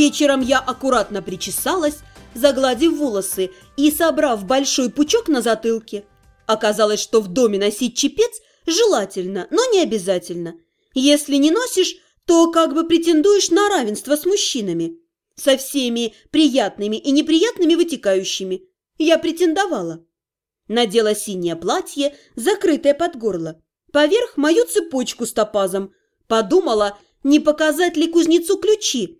Вечером я аккуратно причесалась, загладив волосы и собрав большой пучок на затылке. Оказалось, что в доме носить чепец желательно, но не обязательно. Если не носишь, то как бы претендуешь на равенство с мужчинами. Со всеми приятными и неприятными вытекающими. Я претендовала. Надела синее платье, закрытое под горло. Поверх мою цепочку с топазом. Подумала, не показать ли кузнецу ключи.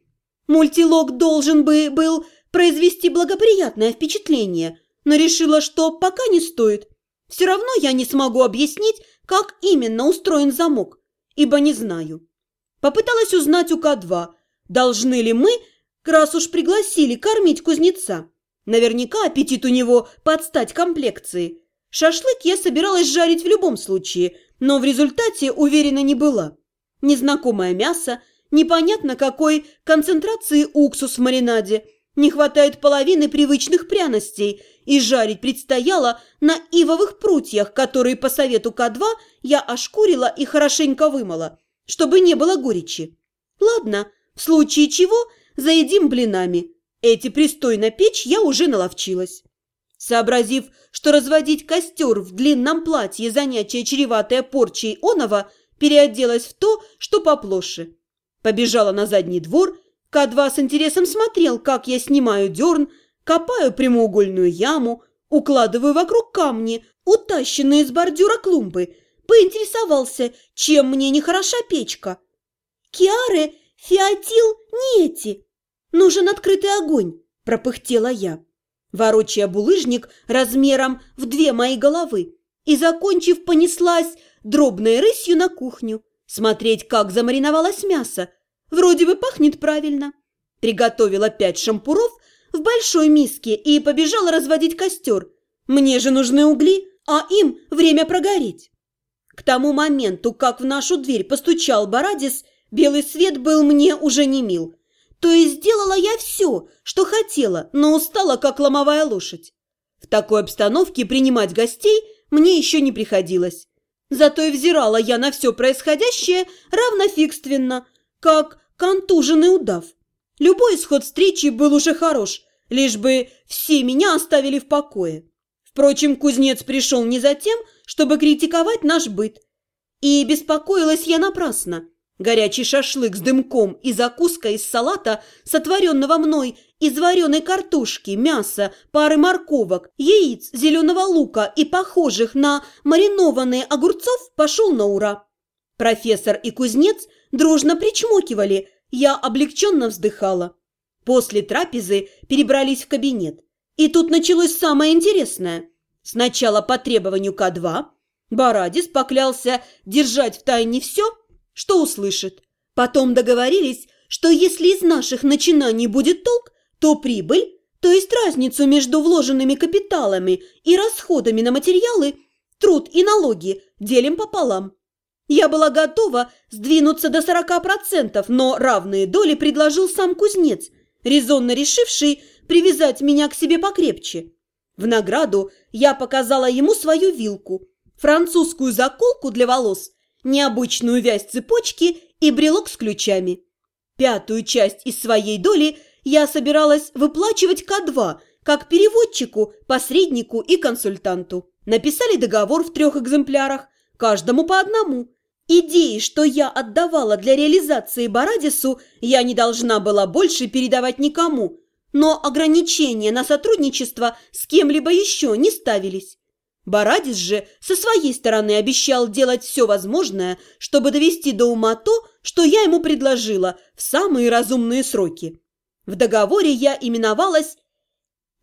Мультилог должен бы был произвести благоприятное впечатление, но решила, что пока не стоит. Все равно я не смогу объяснить, как именно устроен замок, ибо не знаю. Попыталась узнать у К2, должны ли мы, раз уж пригласили кормить кузнеца. Наверняка аппетит у него под стать комплекции. Шашлык я собиралась жарить в любом случае, но в результате уверена не была. Незнакомое мясо, непонятно какой концентрации уксус в маринаде, не хватает половины привычных пряностей, и жарить предстояло на ивовых прутьях, которые по совету К2 я ошкурила и хорошенько вымыла, чтобы не было горечи. Ладно, в случае чего заедим блинами. Эти пристойно печь я уже наловчилась. Сообразив, что разводить костер в длинном платье занятие чреватое порчей оного, переоделась в то, что поплоше. Побежала на задний двор, К2 с интересом смотрел, как я снимаю дерн, копаю прямоугольную яму, укладываю вокруг камни, утащенные из бордюра клумбы, поинтересовался, чем мне не хороша печка. «Киаре, фиатил, не эти. Нужен открытый огонь», – пропыхтела я ворочая булыжник размером в две мои головы, и, закончив, понеслась дробной рысью на кухню, смотреть, как замариновалось мясо. Вроде бы пахнет правильно. Приготовила пять шампуров в большой миске и побежала разводить костер. Мне же нужны угли, а им время прогореть. К тому моменту, как в нашу дверь постучал Барадис, белый свет был мне уже не мил – то есть сделала я все, что хотела, но устала, как ломовая лошадь. В такой обстановке принимать гостей мне еще не приходилось. Зато и взирала я на все происходящее равнофигственно, как контуженный удав. Любой исход встречи был уже хорош, лишь бы все меня оставили в покое. Впрочем, кузнец пришел не за тем, чтобы критиковать наш быт. И беспокоилась я напрасно. Горячий шашлык с дымком и закуска из салата, сотворенного мной из вареной картошки, мяса, пары морковок, яиц, зеленого лука и похожих на маринованные огурцов, пошел на ура. Профессор и кузнец дружно причмокивали, я облегченно вздыхала. После трапезы перебрались в кабинет. И тут началось самое интересное. Сначала по требованию К2 Барадис поклялся держать в тайне все, что услышит. Потом договорились, что если из наших начинаний будет толк, то прибыль, то есть разницу между вложенными капиталами и расходами на материалы, труд и налоги делим пополам. Я была готова сдвинуться до 40%, но равные доли предложил сам кузнец, резонно решивший привязать меня к себе покрепче. В награду я показала ему свою вилку, французскую заколку для волос необычную вязь цепочки и брелок с ключами. Пятую часть из своей доли я собиралась выплачивать К2, как переводчику, посреднику и консультанту. Написали договор в трех экземплярах, каждому по одному. Идеи, что я отдавала для реализации Барадису, я не должна была больше передавать никому, но ограничения на сотрудничество с кем-либо еще не ставились. Барадис же со своей стороны обещал делать все возможное, чтобы довести до ума то, что я ему предложила в самые разумные сроки. В договоре я именовалась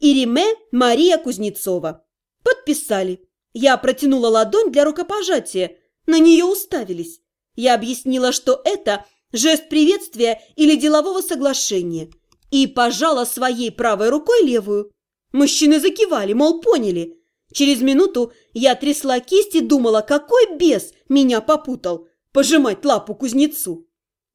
Ириме Мария Кузнецова. Подписали. Я протянула ладонь для рукопожатия. На нее уставились. Я объяснила, что это жест приветствия или делового соглашения. И пожала своей правой рукой левую. Мужчины закивали, мол, поняли – Через минуту я трясла кисть и думала, какой бес меня попутал пожимать лапу кузнецу.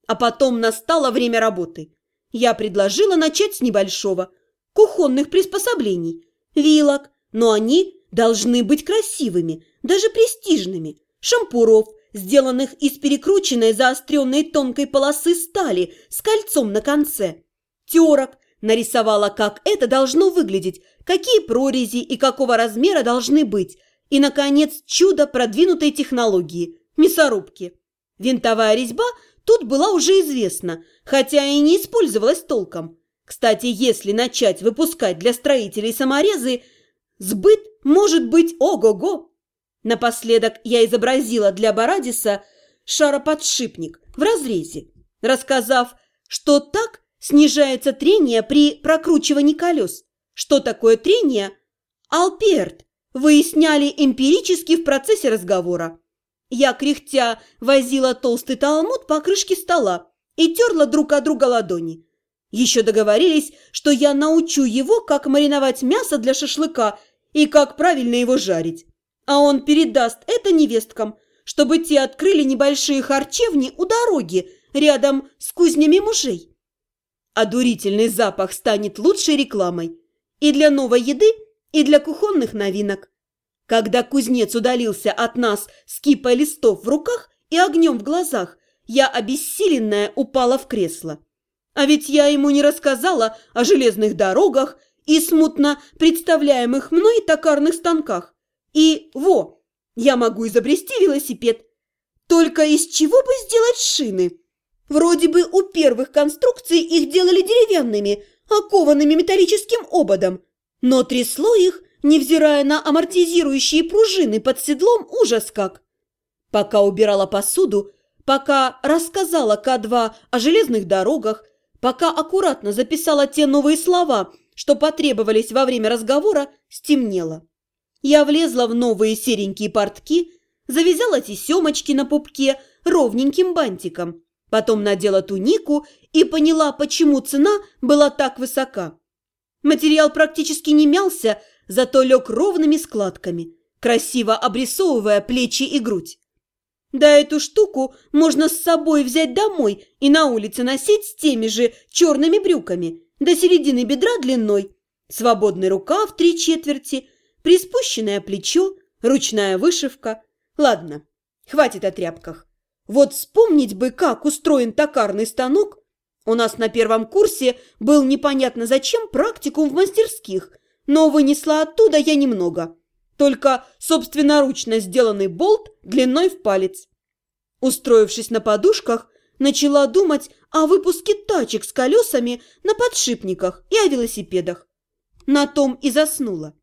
А потом настало время работы. Я предложила начать с небольшого, кухонных приспособлений, вилок, но они должны быть красивыми, даже престижными, шампуров, сделанных из перекрученной заостренной тонкой полосы стали с кольцом на конце, терок, нарисовала, как это должно выглядеть, какие прорези и какого размера должны быть, и, наконец, чудо продвинутой технологии – мясорубки. Винтовая резьба тут была уже известна, хотя и не использовалась толком. Кстати, если начать выпускать для строителей саморезы, сбыт может быть ого-го. Напоследок я изобразила для Барадиса шароподшипник в разрезе, рассказав, что так снижается трение при прокручивании колес. Что такое трение? Алперт выясняли эмпирически в процессе разговора. Я, кряхтя, возила толстый талмуд по крышке стола и терла друг от друга ладони. Еще договорились, что я научу его, как мариновать мясо для шашлыка и как правильно его жарить. А он передаст это невесткам, чтобы те открыли небольшие харчевни у дороги рядом с кузнями мужей. Одурительный запах станет лучшей рекламой и для новой еды, и для кухонных новинок. Когда кузнец удалился от нас с кипой листов в руках и огнем в глазах, я, обессиленная, упала в кресло. А ведь я ему не рассказала о железных дорогах и смутно представляемых мной токарных станках. И, во, я могу изобрести велосипед. Только из чего бы сделать шины? Вроде бы у первых конструкций их делали деревянными, окованными металлическим ободом. Но трясло их, невзирая на амортизирующие пружины под седлом, ужас как. Пока убирала посуду, пока рассказала К2 о железных дорогах, пока аккуратно записала те новые слова, что потребовались во время разговора, стемнело. Я влезла в новые серенькие портки, завязала тесемочки на пупке ровненьким бантиком, потом надела тунику и поняла, почему цена была так высока. Материал практически не мялся, зато лег ровными складками, красиво обрисовывая плечи и грудь. Да эту штуку можно с собой взять домой и на улице носить с теми же черными брюками, до середины бедра длиной, свободный рукав три четверти, приспущенное плечо, ручная вышивка. Ладно, хватит о тряпках. Вот вспомнить бы, как устроен токарный станок, у нас на первом курсе был непонятно зачем практикум в мастерских, но вынесла оттуда я немного. Только собственноручно сделанный болт длиной в палец. Устроившись на подушках, начала думать о выпуске тачек с колесами на подшипниках и о велосипедах. На том и заснула.